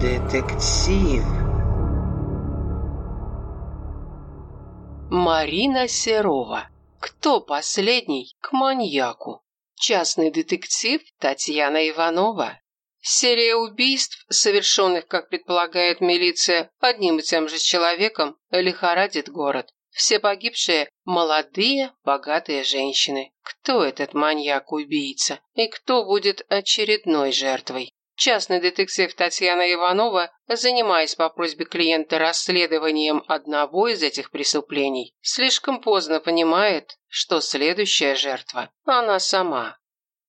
Детектив. Марина Серова. Кто последний к маньяку? Частный детектив Татьяна Иванова. Серия убийств, совершенных, как предполагает милиция, одним и тем же человеком, лихорадит город. Все погибшие – молодые, богатые женщины. Кто этот маньяк-убийца? И кто будет очередной жертвой? Частный детектив Татьяна Иванова, занимаясь по просьбе клиента расследованием одного из этих преступлений, слишком поздно понимает, что следующая жертва – она сама.